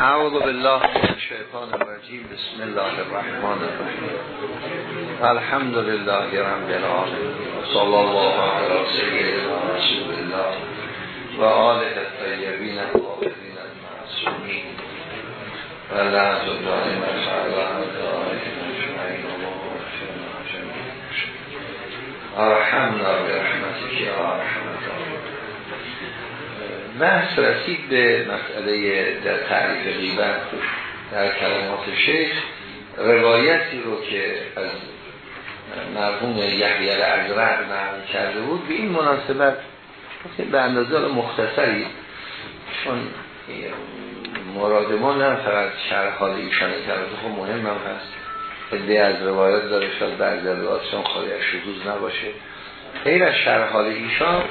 اعوذ بالله من الشیطان الرجیم. بسم الله الرحمن الرحیم. الحمد لله رب العالمین. صلی الله علی سیدنا رسول الله و آله الطیبین الطاهرین المعصومین. و لعنت دائم فعلا ارحمنا برحمتك یا ارحم بحث رسید به مسئله در تعریف غیبت در کلمات شیخ. روایتی رو که از مرحوم یحیی الازرق نقل کرده بود به این مناسبت به اندازه مختصری چون مراد ما نه فقط شرح حال ایشان کرده خب مهم هم هست. عده از روایات داره شاید بعضی روایاتشان خالی از شدوز نباشه. غیر از شرح حال ایشان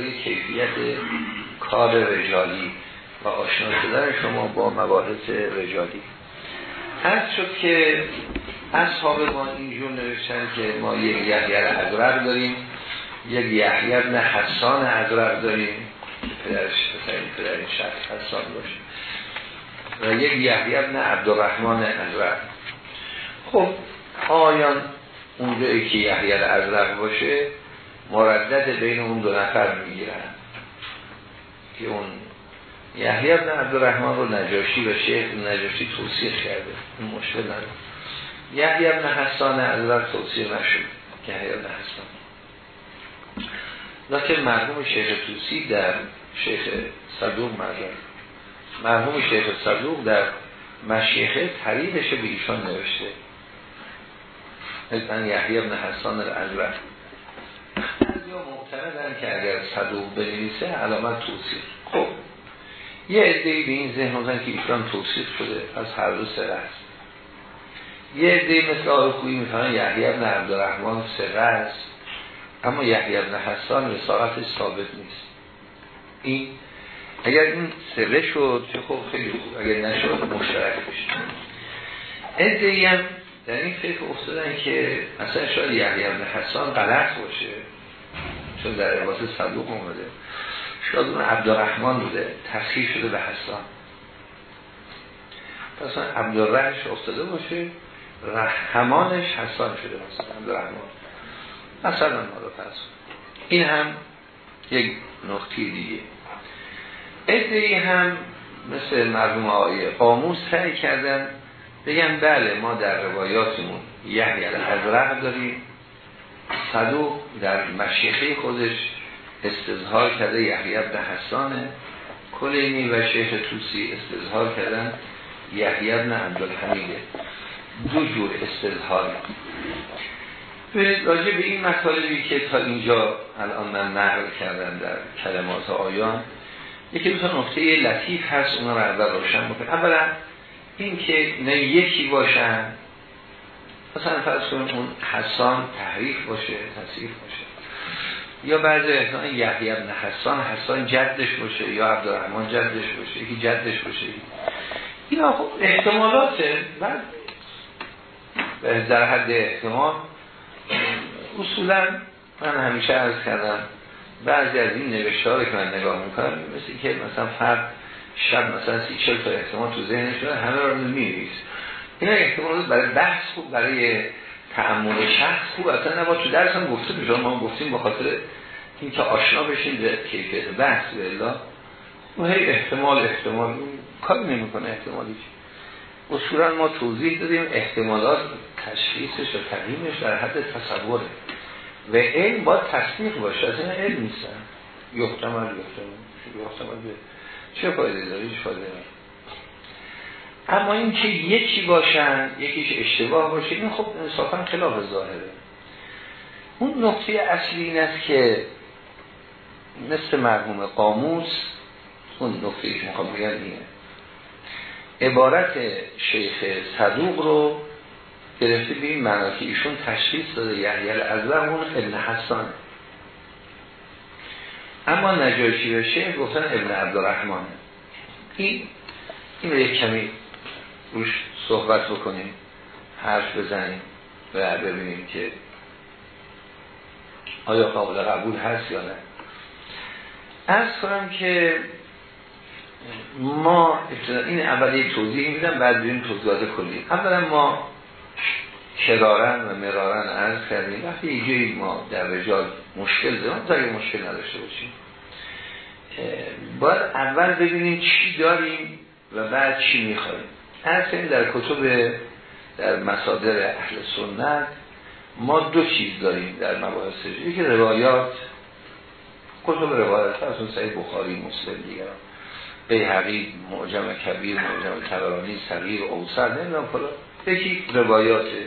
برای کیفیت کار رجالی و آشنا شدن شما با مباحث رجالی. هست شد که اصحاب ما اینجور نوشتن که ما یک یحیی ازرق داریم یک یحیی ابن حسان ازرق داریم. پدرش پدر این شخص حسان باشه. و یک یحیی ابن عبدالرحمن ازرق خب آیان اونجایی که یحیی ازرق باشه مردد بین اون دو نفر می‌گیرن. که اون یحیی ابن عبدالرحمن رو نجاشی و شیخ نجاشی توصیح کرده. این مشکل نداره. یحیی ابن حسان عزیزت توصیح نشد یحیی ابن حسان. لیکن مرحوم شیخ توسی در شیخ صدوق مرحوم. مرحوم شیخ صدوق در مشیخه طریقش به ایشان نوشته. مثلا یحیی ابن حسان الازرق یا معتمدن که اگر صدوق بنویسه علامت توصیف. خب یه عده‌ای به این ذهن بودن که ایشان توصیف شده از هر دو سره است یه عده‌ای مثل آقای خویی یحیی ابن عبدالرحمن سره است اما یحیی ابن حسان رسالتش ثابت نیست. این اگر این سره شد چه خب خیلی خوب اگر نشد مشترک بشه. عده‌ای هم در این فکر افتادن که مثلا شاید یحیی ابن حسان غلط باشه. چون در روایت صدوق اومده. شاید اون عبدالرحمن بوده. تخییر شده به حسان. پس عبدالرحش افتاده باشه. رحمانش حسان شده مثلا عبدالرحمن. مثلا ما پس. این هم یک نقطه دیگه. ادهی هم مثل مرحوم آیه قاموس سعی کردن بگن بله ما در روایاتمون یحیی الازرق داریم. صدوق در مشیخه خودش استظهار کرده یحیی بن حسان کلینی و شیخ توسی استظهار کردن یحیی بن عبدالحمیده. دو جور استظهار. راجع به این مطالبی که تا اینجا الان من نقل کردم در کلمات آیان یکی دو تا نقطه لطیف هست اونا رو اول روشن بکنم. اولا این که نه یکی باشن مثلا فرض کنیم اون حسان تحریف باشه تصریف باشه. یا بعضی احتمال یحیی ابن حسان حسان جدش باشه یا عبدالرحمن جدش باشه یکی جدش باشه. اینا خب احتمالاته بعد در حد احتمال. اصولا من همیشه عرض کردم بعضی از این نوشته که من نگاه می‌کنم مثل که مثلا فرد شب مثلا سی چل تا احتمال تو ذهنش همه رو میریز این احتمال برای بحث خوب برای تعمل شخص خوب. اصلا نبا تو درس هم گفته بجا ما گفتیم با خاطر این که آشنا بشین به کیفیت بحث به الله و هی احتمال احتمال کاری نمی‌کنه احتمالیش اصولا ما توضیح دادیم احتمالات تشخیصش و تقییمش در حد تصوره. و این با تصدیق باشه. از این علم نیستن یحتمل یحتمل یحتمل. چه فایده داره؟ هیچ فایده اما این که یکی باشن یکیش اشتباه باشه این خب انصافا خلاف ظاهره. اون نقطه اصلی این است که مثل مرحوم قاموس اون نقطه بگم اینه. عبارت شیخ صدوق رو گرفته به این که ایشون تشخیص داده یحیی اون ابن حسان اما نجاشی و شیخ گفتن ابن عبدالرحمن این این یک کمی روش صحبت بکنیم حرف بزنیم و ببینیم که آیا قابل قبول هست یا نه. از کنم که ما این اول یک توضیح میدم بعد بریم توضیحات کلی. اولا ما کرارن و مرارن عرض کردیم. وقتی یه ما در رجال مشکل داریم تا یه مشکل نداشته باشیم باید اول ببینیم چی داریم و بعد چی می‌خوایم. هر در کتب در مصادر اهل سنت ما دو چیز داریم در مباحث. یکی روایات. کتب روایات از اون سعی بخاری مسلم دیگر بیهقی معجم کبیر معجم تبرانی صغیر اوسط نمی‌دونم کلا. یکی روایاته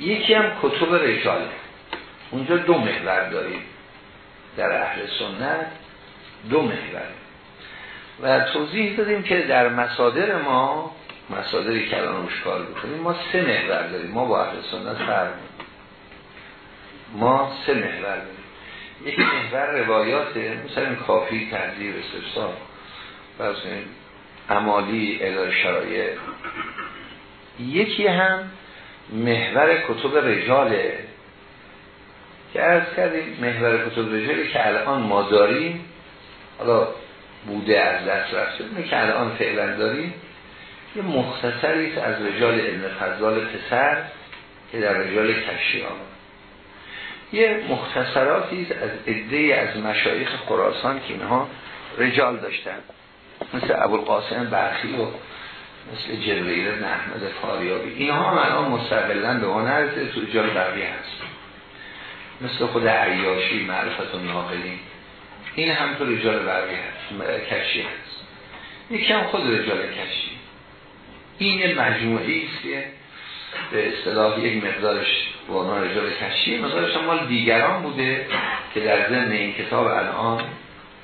یکی هم کتب رجال. اونجا دو محور داریم در اهل سنت. دو محور. و توضیح دادیم که در مسادر ما مسادری روش کار بکنیم ما سه محور داریم. ما با اهل سنت فرق ما سه محور داریم. یکی محور روایاته مثلا کافی تحضیر استفسار و امالی ادار شرایع. یکی هم محور کتب رجاله. که ارز کردیم محور کتب رجاله که الان ما داریم حالا بوده از دست رفته که الان فعلا داریم یه مختصری از رجال ابن فضال پسر که در رجال کشی آمد یه مختصراتی از عده از مشایخ خراسان که اینها رجال داشتن. مثل ابوالقاسم برخی و مثل جبرئیل بن احمد فاریابی. اینها هم الان مستقلا به اون نرسه تو رجال بقیه هست مثل خود عیاشی معرفت و ناقلین این هم تو رجال بقیه هست کشی هست. یکی هم خود رجال کشی. این مجموعی است که به اصطلاح یک مقدارش عنوان رجال کشی مقدارش مال دیگران بوده که در ضمن این کتاب الان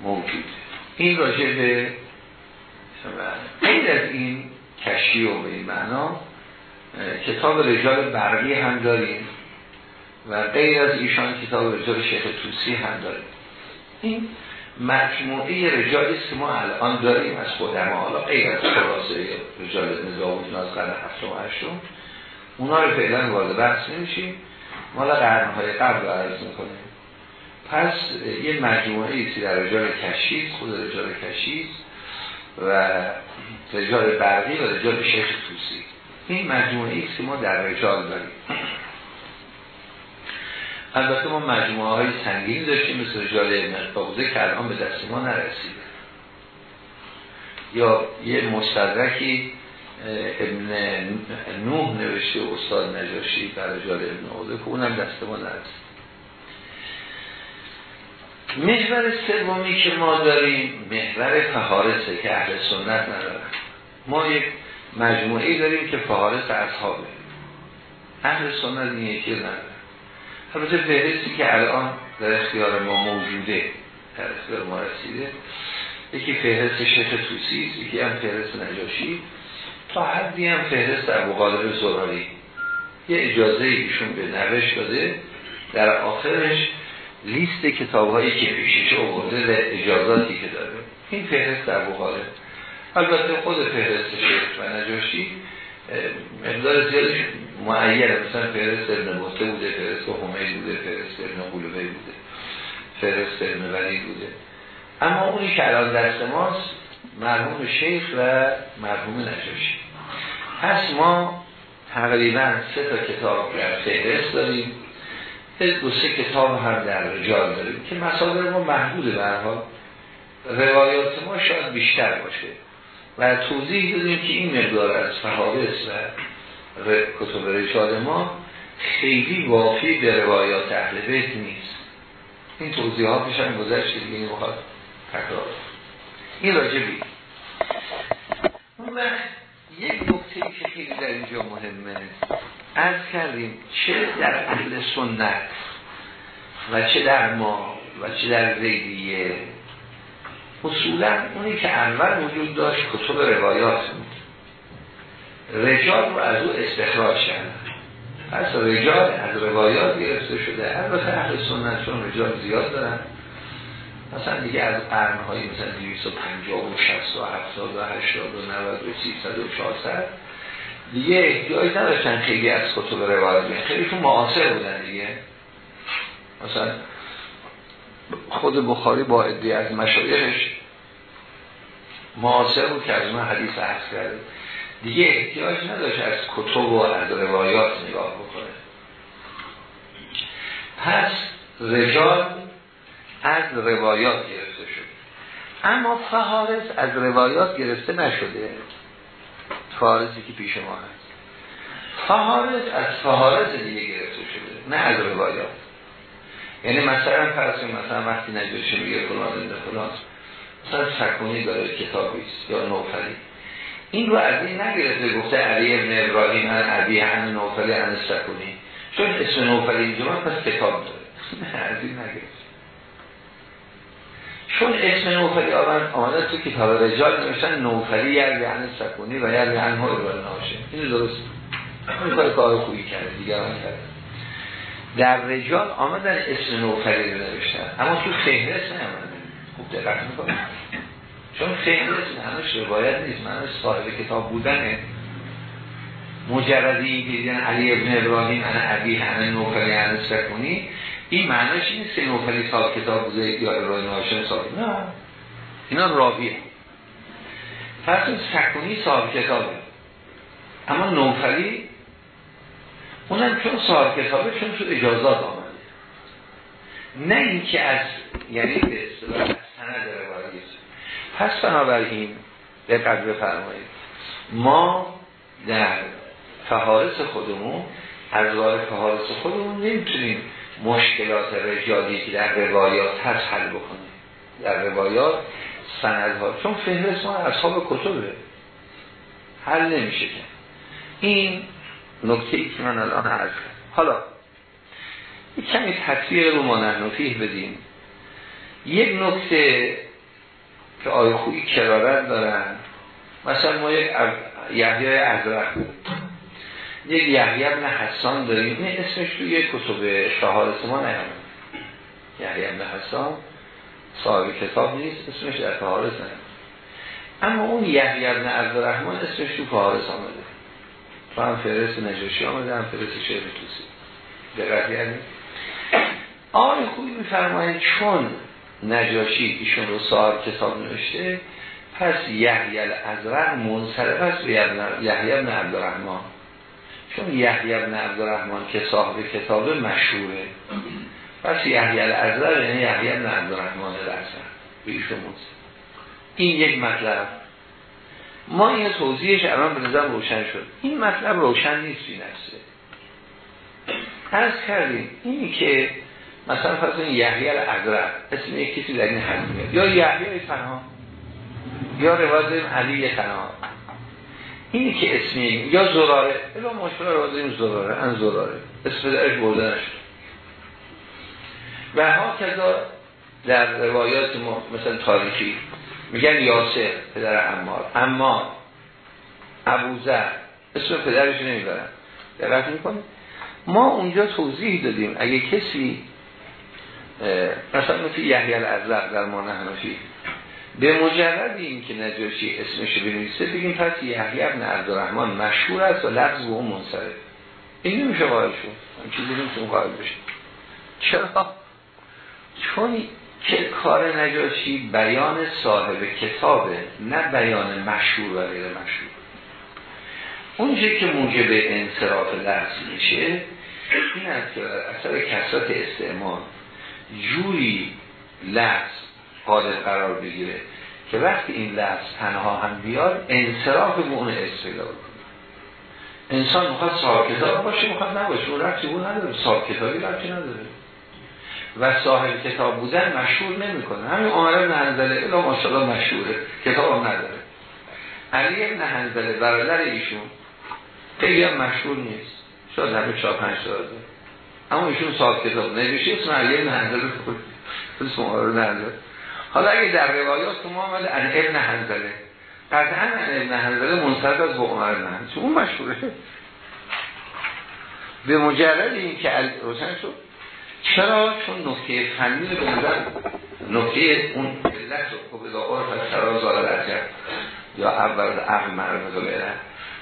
موجود. این راجع به غیر از این کشی و به این معنا کتاب رجال برقی هم داریم و غیر از ایشان کتاب رجال شیخ توسی هم داریم. این مجموعه رجالی که ما الان داریم از خودم حالا غیر از خلاصه رجال نظام از قرن هفتم و هشتم. اونا رو فعلا وارد بحث نمیشیم. مالا قرنهای قبل رو عرض می‌کنیم. پس یه مجموعه ایسی در رجال کشید خود رجال کشید و رجال برقی و رجال شیخ توسی. این مجموعه ایست که ما در رجال داریم. البته ما مجموعه های سنگین داشتیم مثل رجال ابن که الان به دست ما نرسیده یا یه مستدرکی ابن نوح نوشته استاد نجاشی در رجال ابن عوضه که اونم دست ما نرسید. محور سومی که ما داریم محور فهارسه که اهل سنت ندارن. ما یک مجموعه داریم که فهارس اصحابه. اهل سنت این یکی نداره البته فهرستی که الان در اختیار ما موجوده در اختیار ما رسیده. یکی فهرست شیخ توسی یکی هم فهرست نجاشی. تا حدی هم فهرست در مقالب زراری یه اجازه ایشون به نوش داده. در آخرش لیست کتاب هایی که پیشش آورده و اجازاتی که داره. این فهرست در مقالب البته خود فهرست شیخ و نجاشی مقدار زیادش معیره مثلا فهرست ابن بوده بوده فهرست همی بوده فهرست ابن قلوبه بوده فهرست ابن ولی بوده. اما اونی که الان دست ماست مرحوم شیخ و مرحوم نجاشی. پس ما تقریبا سه تا کتاب در فهرست داریم. دو سه کتاب هم در رجال داریم که مسادر ما محدود به روایات ما شاید بیشتر باشه. و توضیح دادیم که این مقدار از فهارس و کتب رجال ما خیلی وافی به روایات اهل بیت نیست. این توضیحاتش هم گذشت دیگه این بخواد تکرار این راجبی یک نکته که خیلی در اینجا مهمه. از کردیم چه در اهل سنت و چه در ما و چه در زیدیه اصولا اونی که اول وجود داشت کتب روایات بود. رجال رو از او استخراج کرد پس رجال از روایات گرفته شده. البته اهل سنت چون رجال زیاد دارن. مثلا دیگه از قرنهای مثلا 250 و 60 و 70 و 80 و 90 و 300 و 400 دیگه احتیاج نداشتن خیلی از کتب روایات خیلی تو معاصر بودن دیگه. مثلا خود بخاری با ادی از مشایخش معاصر بود که از اون حدیث عرض کرده دیگه احتیاج نداشت از کتب و از روایات نگاه بکنه. پس رجال از روایات گرفته شد. اما فهارس از روایات گرفته نشده. فهارسی که پیش ما هست. فهارس از فهارس دیگه گرفته شده نه از روایات. یعنی مثلا فرض مثلا وقتی نجاشی میگه فلان زنده فلان مثلا سکونی داره کتابیست یا نوفلی. این رو از این نگرفته گفته علی ابن ابراهیم ان عبی هم نوفلی ان سکونی. چون اسم نوفلی اینجا پس کتاب داره. از این نگرفته. چون اسم نوفلی آمد آمده تو کتاب رجال نوشتن نوفلی یعنی سکونی و یعنی یعنی ها ناشه این درست این کار کار خوبی کرده دیگران کرده. در رجال آمدن اسم نوفلی رو نوشتن. اما تو فهرست نمانده خوب دقت می‌کنه چون فهرست هنوش روایت نیست. من صاحب کتاب بودنه مجردی که دیدن علی ابن ابراهیم انا عبی همه نوفلی همه سکونی. این معنیش نیست که نوفلی صاحب کتاب بوده یا ابراهیم ناشن صاحب. نه. اینا راویه. فرض سکونی صاحب کتابه. اما نوفلی اونم چون صاحب کتابه چون شد اجازات آمده. نه اینکه از یعنی به اصطلاح سند روایت. پس بنابراین دقت بفرمایید. ما در فهارس خودمون از وارد فهارس خودمون نمی‌تونیم مشکلات رجالی که در روایات هست حل بکنیم. در روایات سندها. چون فهرست ما اصحاب کتبه. حل نمیشه این نکته ای که من الان عرض حالا یک کمی تطبیق رو ما نحنفیه بدیم. یک نکته که آیه خوبی کرارت دارن مثلا ما یک یحیای ازرق یک یحیی ابن حسان داریم. این اسمش توی کتب شهادت ما نیامد یحیی ابن حسان صاحب کتاب نیست اسمش در فهارس نیامد اما اون یحیی ابن عبدالرحمن اسمش تو فهارس آمده. تو هم فرست نجاشی آمده هم فرست شهر توسی دقت یعنی آقای خوبی میفرمایید چون نجاشی ایشون رو صاحب کتاب نوشته پس یحیی الازرق منصرف است به یحیی ابن عبدالرحمن. چون یحیی ابن عبدالرحمن که صاحب کتاب مشهوره. پس یحیی الازرق یعنی یحیی ابن عبدالرحمن الازرق. به ایشون این یک مطلب. ما این توضیحش الان به نظرم روشن شد. این مطلب روشن نیست این نفسه عرض کردیم اینی که مثلا فرض یحیی الازرق اسم یک کسی در این حد میاد. یا یحیی تنها یا روایت علی تنها. اینی که اسمی یا زراره. الا مشکل روایت زراره ان زراره. اسم درش برده نشد. و ها کذا در روایات ما مثلا تاریخی میگن یاسر پدر امار امار ابوذر. اسم پدرش نمی‌برن دقت می‌کنه ما اونجا توضیح دادیم. اگه کسی مثلا مثل یحیی الازرق در ما نحنفی به مجرد این که نجاشی اسمش بنویسه بگیم پس یحیی ابن عبدالرحمن مشهور است و لفظ به اون منصرف. این نمیشه قائل شد. چیزی قائل بشه چرا؟ چون که کار نجاشی بیان صاحب کتابه نه بیان مشهور و غیر مشهور. اونجا که موجب انصراف لفظ میشه این که اثر کسرت استعمال جوری لفظ قادر قرار بگیره که وقتی این لفظ تنها هم بیاد انصراف به اون کنه. انسان می‌خواد صاحب کتاب باشه می‌خواد نباشه اون رفتی اون نداره صاحب کتابی رفتی نداره. و صاحب کتاب بودن مشهور نمی‌کنه. همین عمر ابن حنظله الا ماشاءالله مشهوره. کتاب نداره. علی ابن حنظله برادر ایشون خیلی هم مشهور نیست. شاید همه چهار پنج داره. اما ایشون صاحب کتاب نمیشه اسم علی ابن حنظله اسم عمر ابن حالا اگه در روایات ما آمده ان ابن حنظله قطعا ابن حنظله منصرف از به عمر حنظله اون مشهوره. به مجرد این که روشن شد. چرا؟ چون نکته فنی رو به نظر نکته اون علت رو خب اذا عرف از سرازار کرد یا اول عقل معرفت و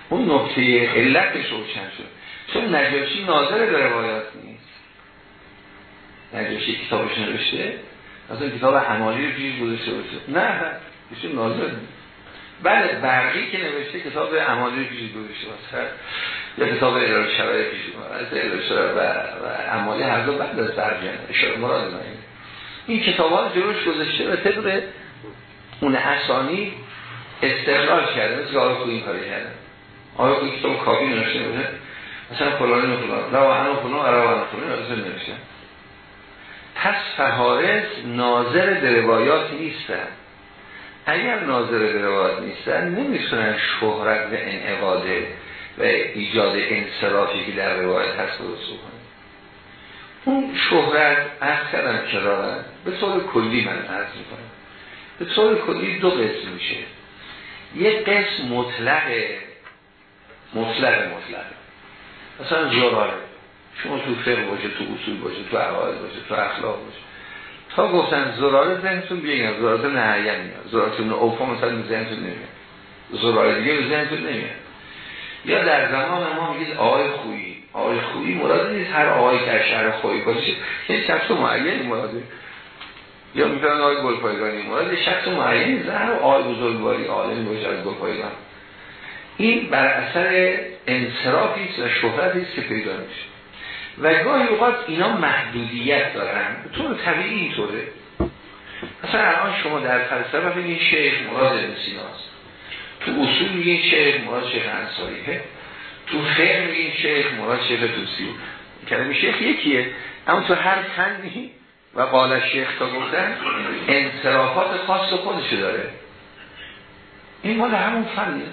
اون نکته علتش روشن شد. چون نجاشی ناظر به روایات نیست. نجاشی کتابش نوشته مثلا کتاب حمالی رو پیش گذاشته باشه. نه ایشون ناظر بله برقی که نوشته کتاب امالی پیشی گذاشته یا کتاب ارائه شرای پیشی ارائه و, و امالی هر دو بعد از برقی اشاره مراد این. کتاب ها جلوش گذاشته و طبق اون اسانی استقلال کرده. مثل خوی این کاری کرده. آقای خوی کتاب کابی نوشته بوده. مثلا فلانی و فلان. رو انا فلان رو انا فلان. نوشته. پس فهارس ناظر به روایات نیستن. اگر ناظر به روایات نیستن نمی‌تونن شهرت و انعقاده و ایجاد انصرافی که در روایت هست درست کنه اون شهرت از کردم کرارن به طور کلی من عرض می‌کنم. به طور کلی دو قسم میشه. یک قسم مطلقه مطلق مطلق. مثلا زراره شما تو فقه باشه تو اصول باشه تو عقاید باشه تو اخلاق باشه. تا گفتن زراره ذهنتون بیگن زراره نهیه میاد. زراره اون اوفا مثلا ذهنتون نمیاد. زراره دیگه ذهنتون نمیاد. یا در زمان ما میگید آقای خویی. آقای خویی مراد نیست هر آقای که شهر خویی باشه یه شخص معینی مراده. یا می‌تونن آقای گلپایگانی مراد شخص معینی هر آقای بزرگواری عالم باشه از گلپایگان. این بر اثر انصرافی و شهرتی است که پیدا میشه. و گاهی اوقات اینا محدودیت دارن. به طور طبیعی اینطوره. مثلا الان شما در فلسفه ببینید شیخ مراد سیناست تو اصول میگین شیخ مراد شیخ انصاریه. تو فقه میگین شیخ مراد شیخ توسی کلمه شیخ یکیه. اما تو هر فنی و قال شیخ تا گفتن انصرافات خاص خودشو داره. این مال همون فنیه.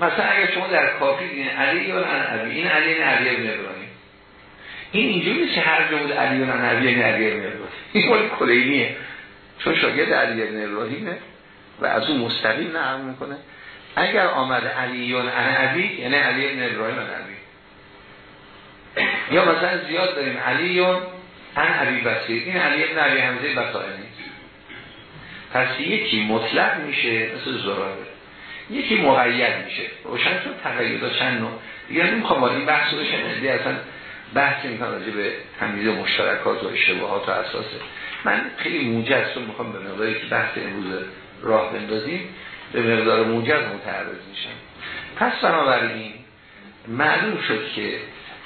مثلا اگر شما در کافی دیدین علی یا علی این علی این علی ابن ابراهیم. این اینجوری نیست هر بود علی یا این علی ابن ابراهیم. این مال کلینیه چون شاگرد علی ابن ابراهیمه. و از اون مستقیم نقل می‌کنه. اگر آمد علیون علی یعنی علی ابن ابراهیم علی یا مثلا زیاد داریم علیون ان علی بسیر این علی ابن علی حمزه بسائنی پس یکی مطلق میشه مثل زراره. یکی مقید میشه. روشن شد تقییدا چند نوع. دیگه نمی‌خوام وارد این بحث بشن دیگه اصلا بحث می‌کنم راجع به تمیز مشترکات و اشتباهات و اساسه. من خیلی موجز چون می‌خوام به مقداری که بحث امروز راه بندازیم به مقدار موجز متعرض میشم پس بنابراین معلوم شد که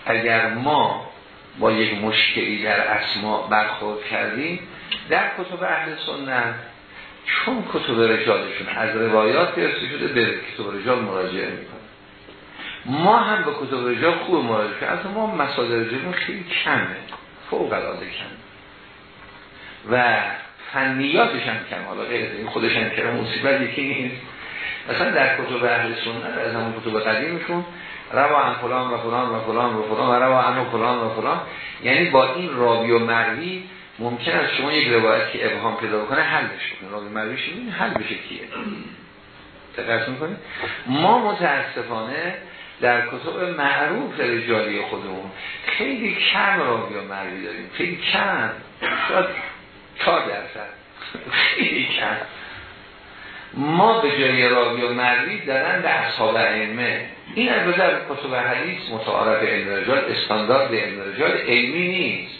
اگر ما با یک مشکلی در اسما برخورد کردیم در کتب اهل سنت چون کتب رجالشون از روایات ارسی شده به کتب رجال مراجعه می‌کنه ما هم به کتب رجال خوب مراجعه کنیم از ما مسادر رجالمون خیلی کمه فوق العاده کم و فنیاتش هم کم حالا غیر این خودش هم که مصیبت یکی نیست. مثلا در کتب اهل سنت از همون کتب قدیمشون روا هم فلان و فلان و فلان و فلان و روا هم فلان و فلان. یعنی با این راوی و مروی ممکن است شما یک روایت که ابهام پیدا کنه حلش کنه راوی مرویش این حل بشه کیه؟ دقت می‌کنه ما متاسفانه در کتب معروف رجالی خودمون خیلی کم راوی و مروی داریم. خیلی کم. شاید چهار درصد. خیلی کم. ما به جای راوی و مروی دارن به اصحاب علمه این از در کتب حدیث متعارف علم رجال استاندارد علم رجال علمی نیست.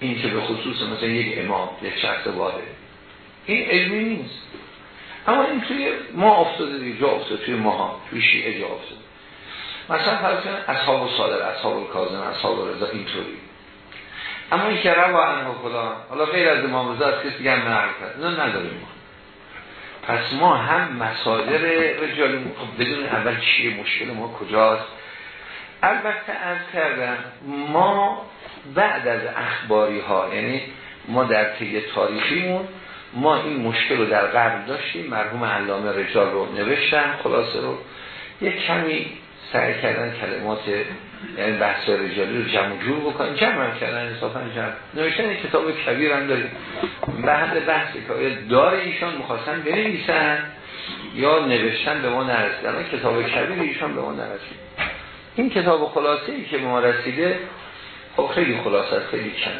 این که به خصوص مثلا یک امام یک شخص واحد. این علمی نیست. اما این توی ما افتاده دیگه جا افتاده. توی ماها توی شیعه جا افتاده. مثلا فرض اصحاب صادر اصحاب کاظم اصحاب رضا اینطوری. اما این که روا عنه فلان حالا غیر از امام رضا از کسی هم نقل کرد. نه نداریم. پس ما هم مصادر رجال بدون اول چیه مشکل ما کجاست؟ البته از کردم ما بعد از اخباری ها یعنی ما در طی تاریخیمون ما این مشکل رو در قرن داشتیم. مرحوم علامه رجال رو نوشتن خلاصه رو. یک کمی سعی کردن کلمات یعنی بحث رجالی رو جمع جور بکنن جمع هم کردن انصافا جمع. نوشتن کتاب کبیر هم داریم. بعد بحث که دار ایشان مخواستن بنویسن یا نوشتن به ما نرسیدن؟ کتاب کبیر ایشان به ما نرسید. این کتاب خلاصه ای که ما رسیده خب خیلی خلاصه است خیلی کم.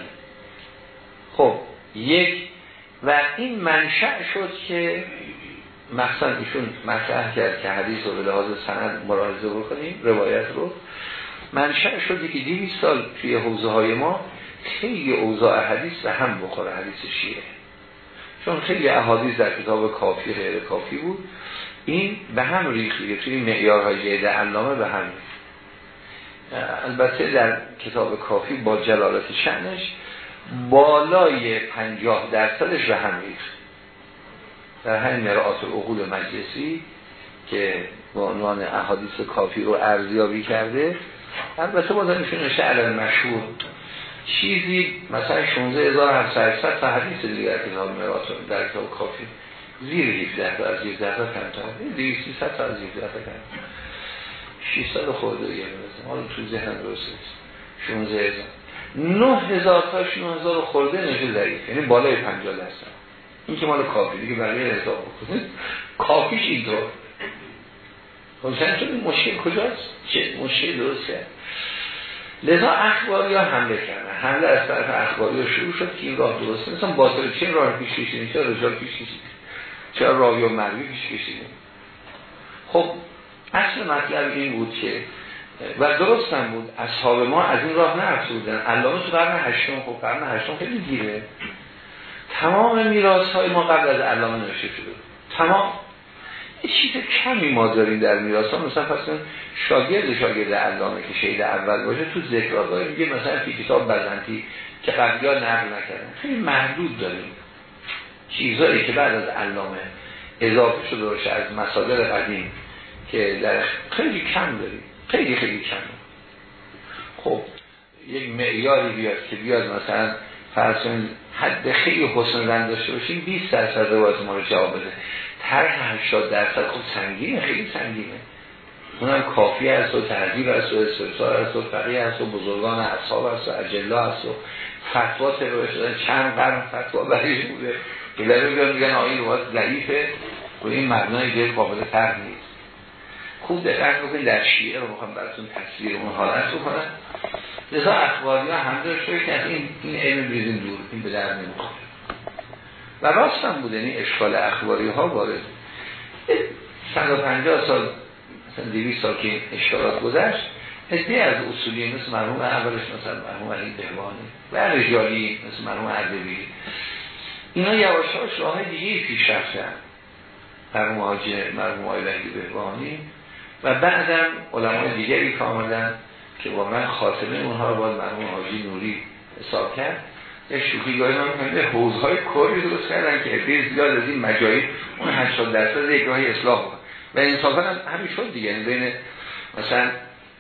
خب یک و این منشأ شد که مثلا ایشون مطرح کرد که حدیث رو به لحاظ سند مراحضه بکنیم روایت رو. منشأ شد که 200 سال توی حوزه های ما خیلی اوضاع حدیث به هم بخوره حدیث شیعه. چون خیلی احادیث در کتاب کافی غیر کافی بود. این به هم ریخیه توی معیارهای جیده علامه به هم البته در کتاب کافی با جلالت شنش بالای پنجاه درصدش به هم ریخت. در همین مرآت العقول مجلسی که با عنوان احادیث کافی رو ارزیابی کرده البته با دانشون شعر مشهور. چیزی مثلا 16700 تا حدیث دیگه در کتاب مرات در کتاب کافی. زیر 17 تا از 17 تا کمتر 200 تا از 17 تا کمتر 600 خورده دیگه برسه حالا تو ذهن درسته 16000 9000 تا 9000 خورده نشون ضعیف یعنی بالای 50 درصد. این که مال کافی دیگه برای حساب بکنید. کافیش اینطور. چون این مشکل کجاست؟ چه مشکل درسته؟ لذا اخباری ها حمله کردن. حمله از طرف اخباری ها شروع شد که این راه درسته مثلا باطل چه راه پیش کشیدیم؟ چه رجال پیش کشیدیم؟ چرا راوی و مروی پیش کشیدیم؟ خب اصل مطلب این بود که و درست هم بود اصحاب ما از این راه نرفته بودن علامه تو قرن هشتم خب قرن هشتم خیلی دیره تمام میراث های ما قبل از علامه نوشته شده تمام چیز کمی ما داریم در میراث مثلا پس شاگرد شاگرد علامه که شهید اول باشه تو ذکرها میگه مثلا فی کتاب بزنتی که قبلی ها نقل نکردن. خیلی محدود داریم. چیزهایی که بعد از علامه اضافه شده باشه از مصادر قدیم که در خیلی کم داریم. خیلی خیلی کم. خب یک معیاری بیاد که بیاد مثلا فرض حد خیلی حسن رند داشته باشیم 20 درصد روایت ما رو جواب بده. طرح 80 درصد خب سنگینه خیلی سنگینه. اونم کافی است و تحضیب است و استفسار است و فقیه است و بزرگان اصحاب است و اجلا است و فتوا تبه شدن. چند قرن فتوا برایش بوده. که در میگن میگن آیین روایت ضعیفه. و این مبنای که قابل طرح نیست. خوب دقت بکنید در شیعه رو می‌خوام براتون تصویر اون حالت رو کنم. لذا اخباری ها هم داشته که از این این علم بیزین دور این به در نمی‌خوره. و راست هم بوده این اشکال اخباری ها وارد. 150 سال مثلا 200 سال که اشکالات گذشت ادهی از اصولی مثل مرحوم اولش مثلا مرحوم علی بهوانی و رجالی مثل مرحوم عدوی اینا یواشاش راه دیگه پیش رفتن. مرحوم حاجه مرحوم علی بهوانی و بعدم علمای دیگری که آمدن که واقعا خاتمه اونها رو باید مرحوم حاجی نوری حساب کرد. یه شوخی گاهی ما می‌کنه حوزهای کاری درست کردن که عده زیاد از این مجایی اون 80 درصد یک راهی اصلاح بود و انصافا هم همین شد دیگه. یعنی بین مثلا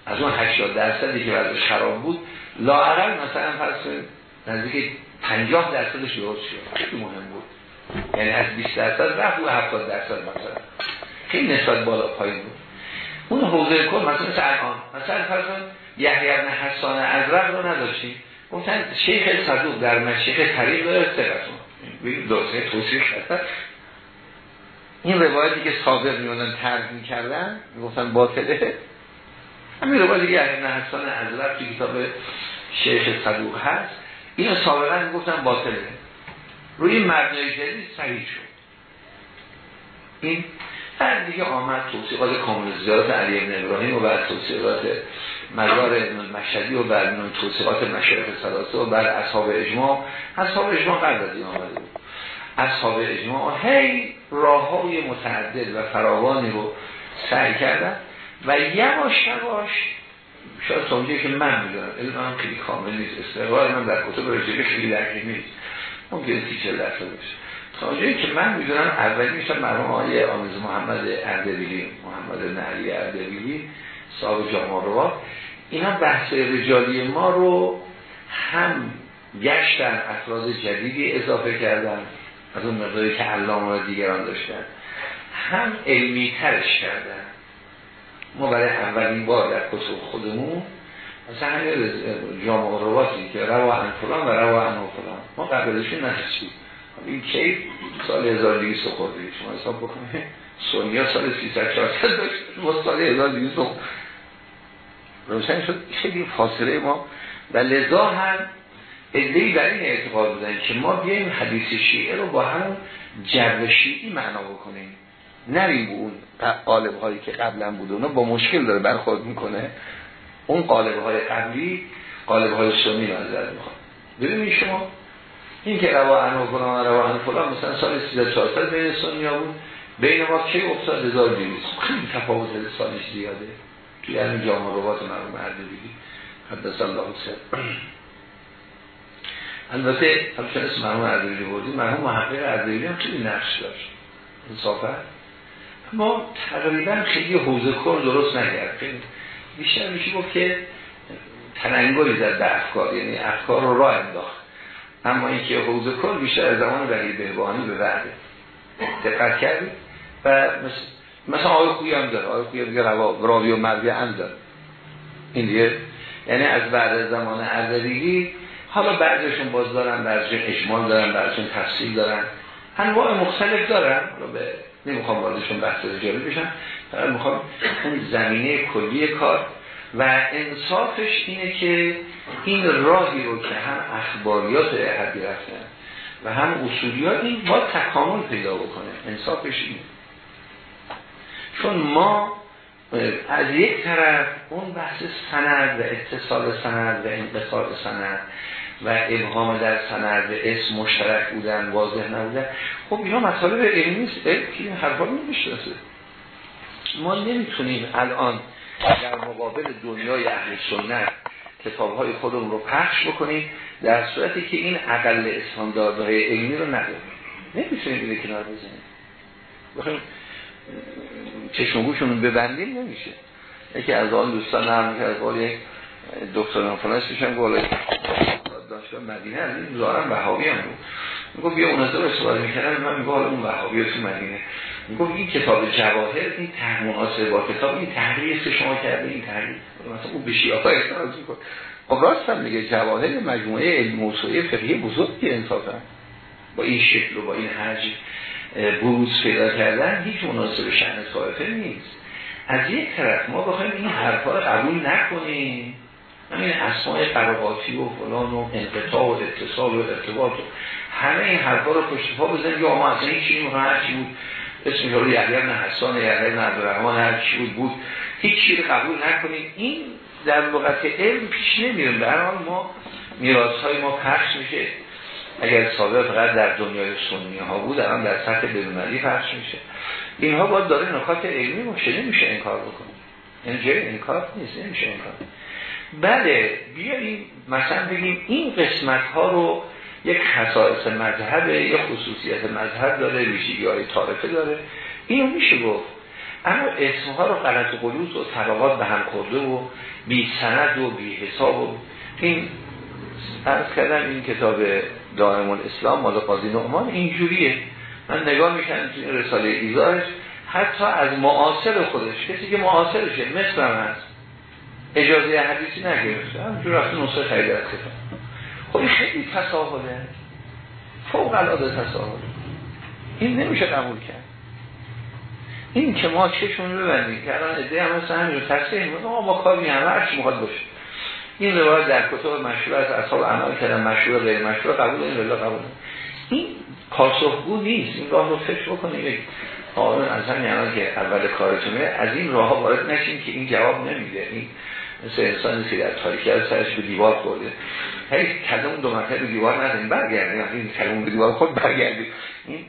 از اون 80 درصدی که وضعش خراب بود لاعقل مثلا فرض نزدیک 50 درصدش درست شد. خیلی مهم بود. یعنی از 20 درصد رفت و 70 درصد مثلا. خیلی نسبت بالا پایین بود. اون حوزه کل مثلا مثل مثلا فرض یحیی بن حسان ازرق رو نداشتیم. گفتن شیخ صدوق در مشیخ طریق داره سقتون دوسته توصیح کردن این روایتی که صادق میونن ترک می‌کردن می‌گفتن باطله. همین روایتی که بن حسان ازرق توی کتاب شیخ صدوق هست اینو سابقا می‌گفتن باطله. روی مبنای جدید صحیح شد. این بعد دیگه آمد توصیقات کامل زیارت علی ابن ابراهیم و بعد توصیقات مزار مشهدی و بعد توصیقات مشرف سلاسه و بعد اصحاب اجماع. اصحاب اجماع قبل از این آمده بود. اصحاب اجماع هی راه های متعدد و فراوانی رو سعی کردن و یواش یواش شاید تا که من می‌دونم علم هم خیلی کامل نیست استقرار من در کتب رجلی خیلی درکی نیست. ممکنه تیچه درسته باشه. تا که من می‌دونم اولی میشن مرحوم آقای آمیز محمد اردبیلی محمد نعلی اردبیلی. صاحب جامعه رو اینا بحث رجالی ما رو هم گشتن افراد جدیدی اضافه کردن از اون مقداری که علامه و دیگران داشتن. هم علمی ترش کردن. ما برای اولین بار در کتب خودمون مثلا همین جامعه رواتی که روا فلان و روا فلان. ما قبلشون نشید این کیف سال 1200 خورده شما حساب بکنه سونیا سال 300 400 داشت. ما سال 1200 روشن شد. خیلی فاصله ما. و لذا هم ادهی بر این اعتقاد بودن که ما بیایم حدیث شیعه رو با هم جو شیعی معنا بکنیم. نریم به اون قالب هایی که قبلا بود. اونو با مشکل داره برخورد می‌کنه. اون قالب های قبلی قالب های سنی نظر می‌خواد. ببینید شما این که روا و فلان روا عنه فلان مثلا سال 1400 بین سنی بود. بین ما کی افتاد؟ 1200 خیلی تفاوت سالش زیاده. توی همین جامعه روات مرحوم اردبیلی حدث الله سر البته همچنان اسم مرحوم اردبیلی بودیم مرحوم محقق اردبیلی هم خیلی نقش داشت انصافه ما تقریبا خیلی حوزه کن درست نگرد بیشتر میشه گفت که تننگلی زد به افکار یعنی افکار رو راه انداخت. اما اینکه حوزه کن بیشتر از زمان ولی بهبانی به وعده دقت کردید. و مثلا آقای خویی هم داره آقای خویی دیگه راوی و مروی هم داره. این دیگه یعنی از بعد زمان اردبیلی حالا بعضشون باز دارن بعضشون اجمال دارن بعضشون تفصیل دارن. انواع مختلف دارن. به نمی‌خوام واردشون بحث رجالی بشن فقط می‌خوام اون زمینه کلی کار. و انصافش اینه که این راهی رو که هم اخباریات حدی رفتن و هم اصولیات این با تکامل پیدا بکنه. انصافش اینه. چون ما از یک طرف اون بحث سند و اتصال سند و انقصاد سند و ابهام در سند و اسم مشترک بودن واضح نبودن خب اینا مطالب علمی نیست که حرفا نمی‌شناسه. ما نمی‌تونیم الان در مقابل دنیای اهل سنت کتاب های خودمون رو پخش بکنیم در صورتی که این اقل استانداردهای علمی رو نداریم. نمی‌تونیم اینه کنار بزنیم. بخوایم چشمگوشون ببندیم نمیشه. یکی از آن دوستان هم که از یک دکتر فرانسیش هم گفت دانشگاه مدینه از این زارم وهابی هم بود. می‌گفت بیا اون رو استفاده می‌کردن. من میگم اون وهابی تو مدینه. می‌گفت این کتاب جواهر این ته مناسب با کتاب این تحریف که شما کرده این تحریف مثلا اون به شیعه اعتراض می‌کنه. خب راست هم میگه جواهر مجموعه علم موسوعه فقهی بزرگی انصافا. با این شکل و با این حجم بروز پیدا کردن هیچ مناسب شأن طایفه نیست. از یک طرف ما بخوایم این حرفا رو قبول نکنیم. همین اسماء قراباتی و فلان و انقطاع و اتصال و ارتباط و همه این حرفا رو پشت پا بزنیم یا ما اصلا هیچ چیزی هر چی بود. اسم رو یحیی بن حسان یحیی بن عبدالرحمن هر چی بود بود. هیچ چیزی قبول نکنیم. این در لغت علم پیش نمیریم. در حال ما میراث های ما پخش میشه. اگر سابقه فقط در دنیای سنی ها بود الان در سطح بین‌المللی پخش میشه. اینها باید داره نکات علمی باشه نمیشه انکار بکنیم اینجا انکار نیست نمیشه انکار. بله بیاییم مثلا بگیم این قسمت ها رو یک خصائص مذهبه یک خصوصیت مذهب داره ویژگی های تاریخی داره. اینو میشه گفت. اما اسمها رو غلط و قلوز و طبقات به هم خورده و بی سند و بی حساب و این ارز کردم این کتاب دائم الاسلام مال قاضی نعمان اینجوریه. من نگاه می‌کنم تو این رساله ایزارش حتی از معاصر خودش کسی که معاصرشه مثل هم هست. اجازه حدیثی نگرفته. همجور رفته نسخه خیلی از خب این خیلی تساهله فوق العاده تساهله این نمیشه قبول کرد. این که ما چشون ببندیم که الان ادعای هم مثل همین رو تصریح ما کاری هم هرچی مخواد باشه. این روایت در کتاب مشهور از اصحاب عمل کردن مشهور غیر مشهور قبول این ولی قبول این. پاسخگو نیست این راه رو فکر بکنید آقایون از همین که اول کارتونه از این راه وارد نشین که این جواب نمیده. این مثل انسانی که در تاریخی از سرش به دیوار خورده هی کلم دو مرتبه به دیوار نداریم برگردیم. این کلم به دیوار خود برگردیم. این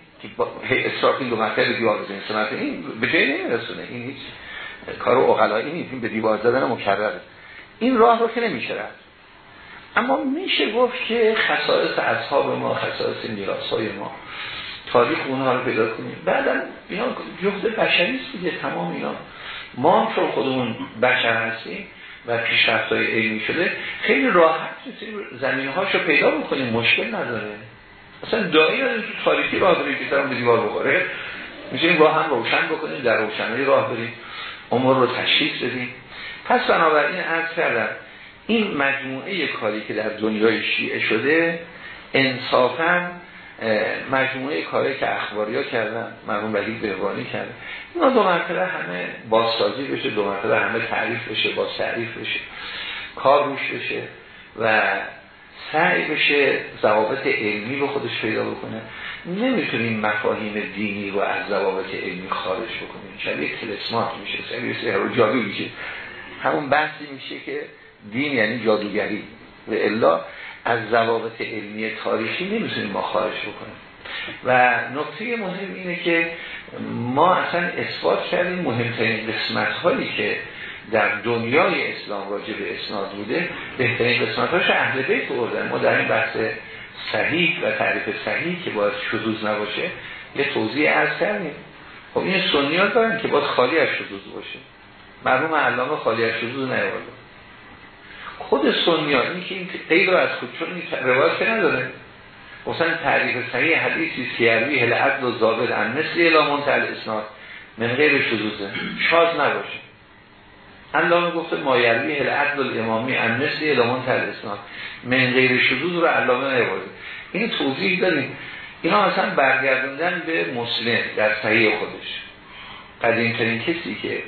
اصراف این دو مرتبه به دیوار بزنیم. این به جای نمیرسونه. این هیچ کار اقلایی نیست. این به دیوار زدن مکرره. این راه رو که نمیشه رفت. اما میشه گفت که خصائص اصحاب ما خصائص میراث های ما تاریخ اونها رو پیدا کنیم. بعدا اینا جهد بشری است دیگه تمام اینا. ما چون خودمون بشر هستیم و پیشرفت های علمی شده خیلی راحت زمین هاشو پیدا بکنیم مشکل نداره. اصلا دایی نداره تو تاریخی راه داریم که به دیوار بخوره. این راه هم روشن بکنیم در روشنی راه بریم امور رو تشخیص بدیم. پس بنابراین عرض کردم این مجموعه کاری که در دنیای شیعه شده انصافا مجموعه کاری که اخباری ها کردن مرحوم ولی بهوانی کرده اینا دو مرتبه همه بازسازی بشه دو مرتبه همه تعریف بشه با تعریف بشه کار روش بشه و سعی بشه ضوابط علمی رو خودش پیدا بکنه. نمی‌تونیم مفاهیم دینی رو از ضوابط علمی خارج بکنیم. شبیه تلسمات میشه شبیه سهر و میشه. همون بحثی میشه که دین یعنی جادوگری. و الا از ضوابط علمی تاریخی نمی‌تونیم ما خارج بکنیم. و نکته مهم اینه که ما اصلا اثبات کردیم مهمترین قسمت هایی که در دنیای اسلام راجع به اسناد بوده بهترین قسمت هاش اهل بیت بردن ما در این بحث صحیح و تعریف صحیح که باید شدوز نباشه یه توضیح از کردیم. خب این سنیات دارن که باید خالی از شدوز باشه. مرحوم علامه خالی از شدوز نیورده خود سنیات این که این غیر رو از خود چون این روایت که نداره. مثلا تعریف صحیح حدیثی سیروی هل عدل و ضابط ان مثل الامون تل اسناد من غیر شدوزه شاز نباشه. علامه گفته مایروی هل عدل الامامی ان مثل الامون تل اسناد من غیر شدوز رو علامه نیورده این توضیح داریم اینا مثلا برگردوندن به مسلم در صحیح خودش. قدیم ترین کسی که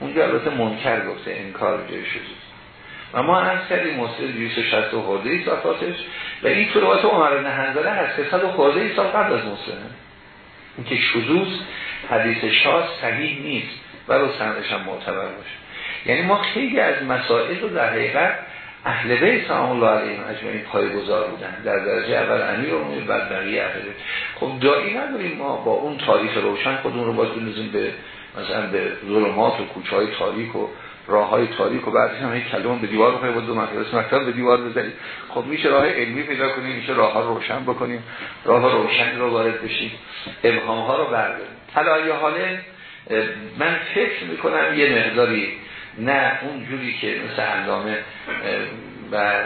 اونجا البته منکر گفته انکار جای شدوز و ما از کردیم مسلم 260 خورده ای صفاتش و این تو روایت عمر بن حنظله هست که صد خورده ای سال قبل از مسلم این که شدوز حدیث شاه صحیح نیست و سندش هم معتبر باشه. یعنی ما خیلی از مسائل رو در حقیقت اهل بیت سلام الله علیهم اجمعین پایه‌گذار بودن. در درجه اول امیر و بعد بقیه اهل خب دایی نداریم ما با اون تاریخ روشن خودمون رو باید بنوزیم به مثلا به ظلمات و کوچه های تاریک و راه های تاریک و بعدش هم کلمه به دیوار بخواهی با دو مکتب به دیوار بزنید خب میشه راه علمی پیدا کنیم میشه راه ها روشن بکنیم راه روشن رو وارد بشیم ابهام ها رو برداریم. حالا حاله من فکر می‌کنم یه مقداری نه اون جوری که مثل علامه و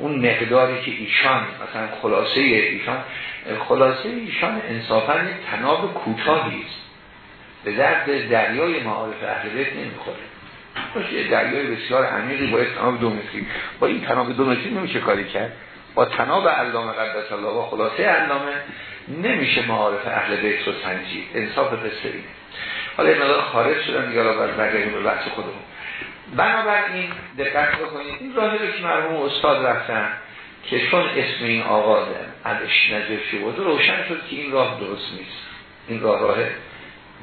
اون مقداری که ایشان مثلا خلاصه ایشان خلاصه ایشان انصافا تناب کوتاهی است. به درد دریای معارف اهل بیت نمی‌خوره. یه دریای بسیار عمیقی با تناب دو با این تناب دو نمیشه کاری کرد. با تناب علامه قدس الله و خلاصه علامه نمیشه معارف اهل بیت رو سنجید. انصاف قصه حالا این مدار خارج شدن دیگه را بگردیم به بحث خودمون. بنابراین دقت بکنید. این راهی که مرحوم استاد رفتن که چون اسم این آقا ادش نجاشی بود روشن شد که این راه درست نیست. این راه راه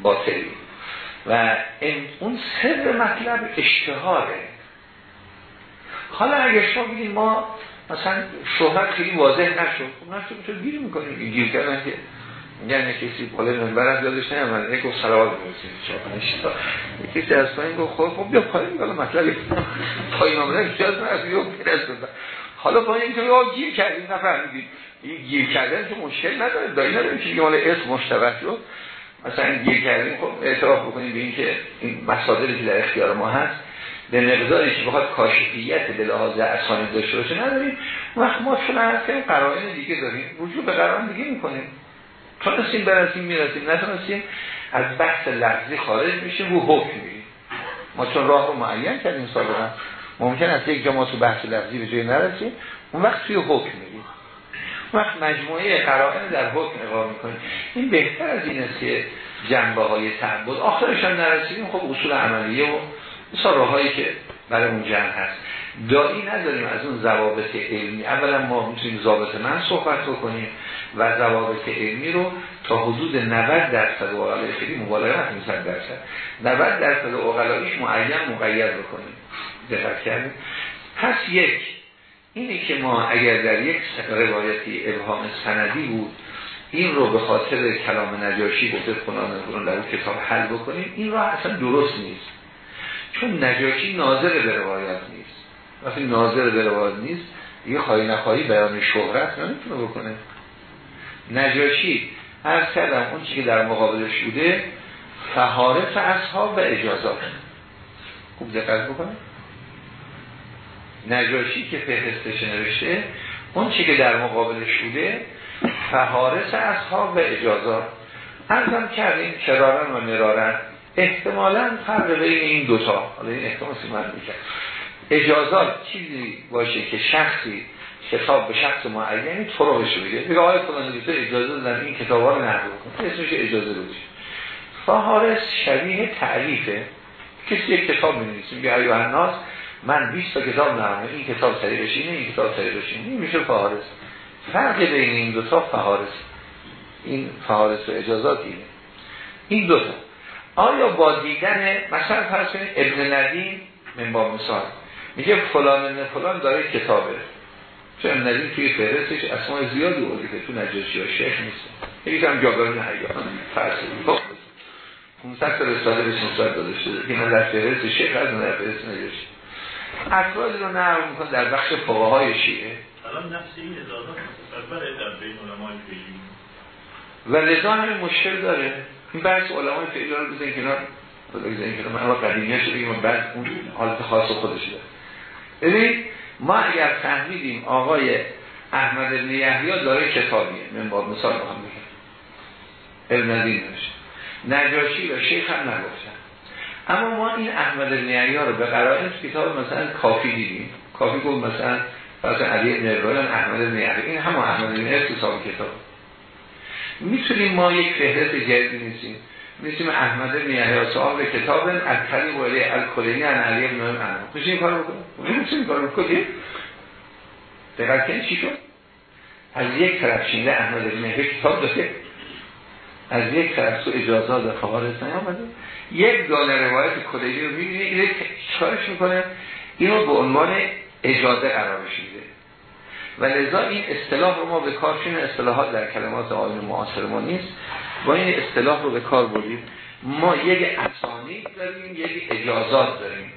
باطلی. و اون سر مطلب اشتهاره حالا اگر شما بگید ما مثلا شهرت خیلی واضح نشد خب نشد چون گیر می‌کنیم گیر کردن که میگن کسی بالا منبر از یادش من یک گفت سلوات می‌رسید کسی از پایین گفت خب خب بیا پایین حالا مطلب پایین آمدن اجازه نه از یو حالا پایین که یا گیر کردیم نفهمیدید این گیر کردن که مشکل نداره دایی نداره که مال اسم مشتبه شد. مثلا گیر کردیم خب اعتراف بکنیم به اینکه این مصادری که در اختیار ما هست به مقداری که بخواد کاشفیت به لحاظ اسانی داشته باشه نداریم. وقت ما چون هست قرائن دیگه داریم رجوع به قرائن دیگه می‌کنیم. تونستیم برسیم می‌رسیم. نتونستیم از بحث لفظی خارج میشیم رو حکم میریم ما چون راه رو معین کردیم سابقا ممکن است یک جا ما تو بحث لفظی به جای نرسیم اون وقت توی حکم میریم وقت مجموعه قرائن در حکم اقام می‌کنیم. این بهتر از این است که جنبه های تعبد آخرش هم نرسیدیم. خب اصول عملیه و مثلا راهایی که برای اون جمع هست. دایی نداریم از اون ضوابط علمی. اولا ما می‌تونیم ضابط من صحبت بکنیم و ضوابط علمی رو تا حدود 90 درصد اقلایی خیلی مبالغه نکنیم 100 درصد. 90 درصد اقلاییش معین مقید بکنیم. دقت کردیم پس یک اینه که ما اگر در یک روایتی ابهام سندی بود این رو به خاطر کلام نجاشی گفته فلان فلان در کتاب حل بکنیم این را اصلا درست نیست. چون نجاشی ناظر به روایت نیست. وقتی ناظر به روایت نیست یه خواهی نخواهی بیان شهرت نمی‌تونه بکنه. نجاشی هر کردم اون چی که در مقابلش بوده فهارف اصحاب و اجازات. خوب دقت بکنه نجاشی که فهرستش نوشته اون چی که در مقابلش بوده فهارس اصحاب و اجازات ارزم کردیم کرارن و مرارن احتمالا فرق بین این دوتا. حالا این احتمال من می‌کرد. اجازات چیزی باشه که شخصی کتاب به شخص معینی رو بشه بگه. بگه آقای فلان اجازه دادن این کتاب رو نقل کن اسمش اجازه بودی فهارس شبیه تعریفه. کسی یک کتاب می بگه ایوه الناس من 20 تا کتاب نرمه این کتاب سری بشینه این کتاب سری بشینه این میشه فهارس. فرق بین این دو تا فهارس. این فهارس و اجازات اینه. این دو تا. آیا با دیدن مثلا فرض کنید ابن ندیم من با مثال. میگه فلان ابن فلان داره کتابه. چون ندیم توی فهرستش اسماء زیادی بوده که تو نجاشی ها شیخ نیست. یکی هم جابران حیان فرسی 500 رساله به نسبت داده شده که نه در فهرست شیخ از نه در فهرست نجاشی. افراد رو نرم میکن در بخش فقه های شیعه و لذا همین مشکل داره. این بحث علمای فعلی رو بزنین کنار بزنین کنار. من قدیمی شده که بعد اون حالت خاص خودش داره ببینید ما اگر فهمیدیم آقای احمد بن یحیی داره کتابیه. من با مثال بخوام بگم. علم ندین نجاشی و شیخ هم نگفتن اما ما این احمد بن یحیی رو به قرائن کتاب مثلا کافی دیدیم. کافی گفت مثلا مثلا علی بن ابراهیم احمد بن یحیی این هم احمد بن یحیی حساب کتاب. می‌تونیم ما یک فهرست جدید نیستیم می‌تونیم احمد بن یحیی صاحب کتاب از طریق ولی الکلینی ان علی بن ابراهیم میشه این کارو بکنیم؟ میشه این کارو بکنیم؟ دقیق کنید چی شد؟ از یک طرف شینده احمد بن یحیی کتاب داده. از یک طرف تو اجازات و فقارت آمده. یک دانه روایت کلیدی رو می‌بینه این چارش می‌کنه؟ اینو به عنوان اجازه قرار میده. و لذا این اصطلاح رو ما به کار چون اصطلاحات در کلمات آین معاصر ما نیست با این اصطلاح رو به کار بردیم. ما یک اسانید داریم یک اجازات داریم.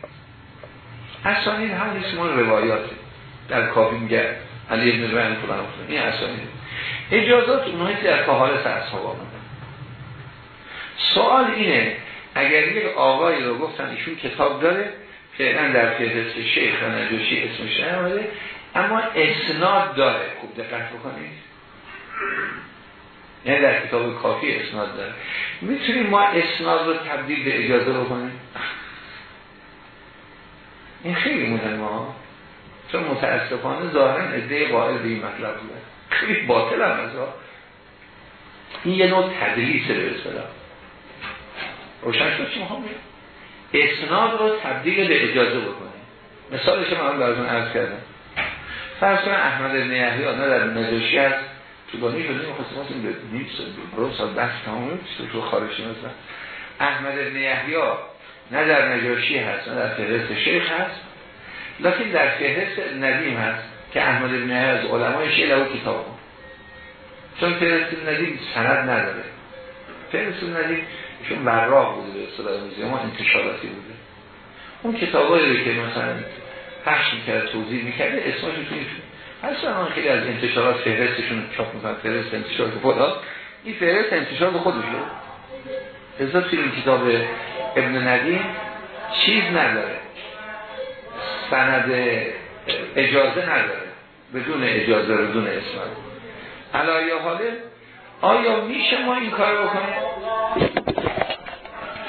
اسانید هم نیست ما روایاته. در کافی میگه علی ابن رحم فلان این اسانید اجازات اونهایی که در کهالت اصحاب آمده سوال اینه اگر یک آقایی رو گفتن ایشون کتاب داره فعلا در فهرست شیخ نجاشی اسمش نیامده اما اسناد داره. خوب دقت بکنید. یعنی در کتاب کافی اسناد داره. می‌تونیم ما اسناد رو تبدیل به اجازه بکنیم؟ این خیلی مهمه ها. چون متاسفانه ظاهرا عده قائل به این مطلب بوده. خیلی باطل هم از این یه نوع تدریسه به اصطلاح. روشن شد چی می‌خوام اسناد رو تبدیل به اجازه بکنیم. مثالش من براتون عرض کردم. فرض کنم احمد بن یحیی نه در نجاشی هست. تو بانی شده می‌خواستیم واسه به نیم سال برو سال دست تو خارجی مثلا. احمد بن یحیی نه در نجاشی هست نه در فهرست شیخ هست. لیکن در فهرست ندیم هست که احمد بن یحیی از علمای شیعه له کتاب. چون فهرست ندیم سند نداره. فهرست ندیم چون براق بوده به اصطلاح ما انتشاراتی بوده. اون کتابایی که مثلا پخش می‌کرد توضیح می‌کرده اسمش توی اصلا خیلی از انتشارات فهرستشون چاپ می‌کنن فهرست انتشارات خدا. این فهرست انتشارات خودشه. ازا توی این کتاب ابن ندیم چیز نداره. سند اجازه نداره. بدون اجازه بدون اسم علایه حاله آیا میشه ما این کار بکنیم؟